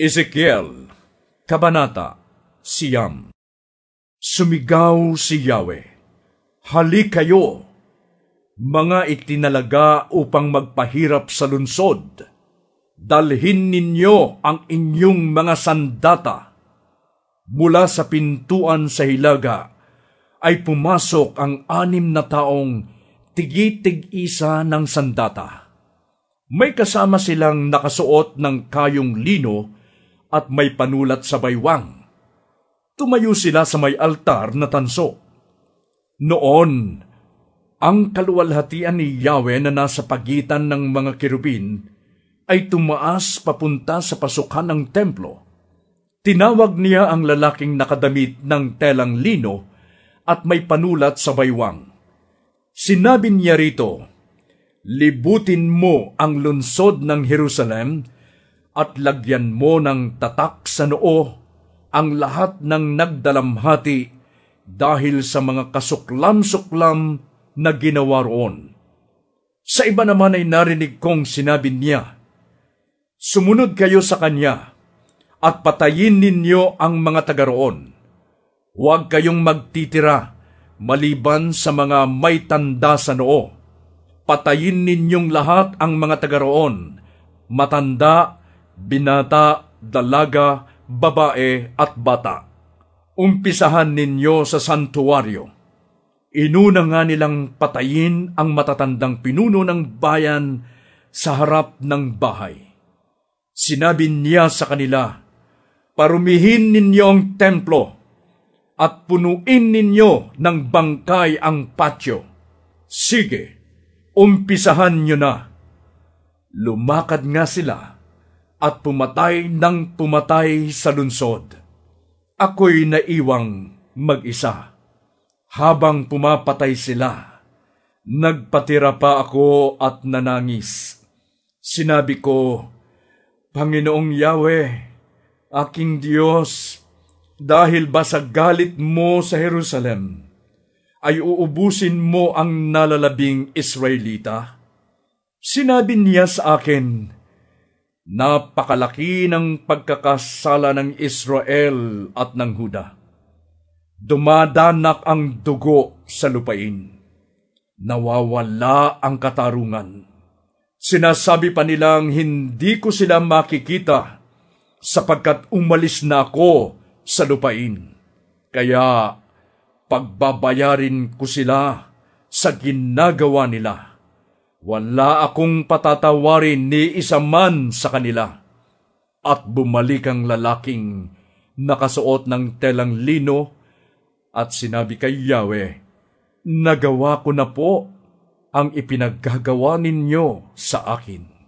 Ezekiel, Kabanata, Siyam Sumigaw si Yahweh, Halik kayo, mga itinalaga upang magpahirap sa lunsod. Dalhin ninyo ang inyong mga sandata. Mula sa pintuan sa hilaga ay pumasok ang anim na taong tigitig-isa ng sandata. May kasama silang nakasuot ng kayong lino at may panulat sa baywang. Tumayo sila sa may altar na tanso. Noon, ang kaluwalhatian ni Yahweh na nasa pagitan ng mga kirubin ay tumaas papunta sa pasukan ng templo. Tinawag niya ang lalaking nakadamit ng telang lino at may panulat sa baywang. Sinabi niya rito, Libutin mo ang lunsod ng Jerusalem at lagyan mo ng tatak sa noo ang lahat ng nagdalamhati dahil sa mga kasuklam-suklam na ginawa roon. Sa iba naman ay narinig kong sinabi niya, Sumunod kayo sa kanya at patayin ninyo ang mga taga roon. Huwag kayong magtitira maliban sa mga may tanda sa noo. Patayin ninyong lahat ang mga taga roon, matanda, binata, dalaga, babae at bata. Umpisahan ninyo sa santuaryo. Inuna nga nilang patayin ang matatandang pinuno ng bayan sa harap ng bahay. Sinabi niya sa kanila, Parumihin ninyo ang templo at punuin ninyo ng bangkay ang patio. Sige, umpisahan nyo na. Lumakad nga sila at pumatay ng pumatay sa lunsod. Ako'y naiwang mag-isa. Habang pumapatay sila, nagpatira pa ako at nanangis. Sinabi ko, Panginoong Yahweh, aking Diyos, dahil ba sa galit mo sa Jerusalem, ay uubusin mo ang nalalabing Israelita? Sinabi niya sa akin, Napakalaki ng pagkakasala ng Israel at ng Huda. Dumadanak ang dugo sa lupain. Nawawala ang katarungan. Sinasabi pa nilang hindi ko sila makikita sapagkat umalis na ako sa lupain. Kaya pagbabayarin ko sila sa ginagawa nila. Wala akong patatawarin ni isa man sa kanila. At bumalik ang lalaking nakasuot ng telang lino at sinabi kay Yahweh, Nagawa ko na po ang ipinaggagawa ninyo sa akin.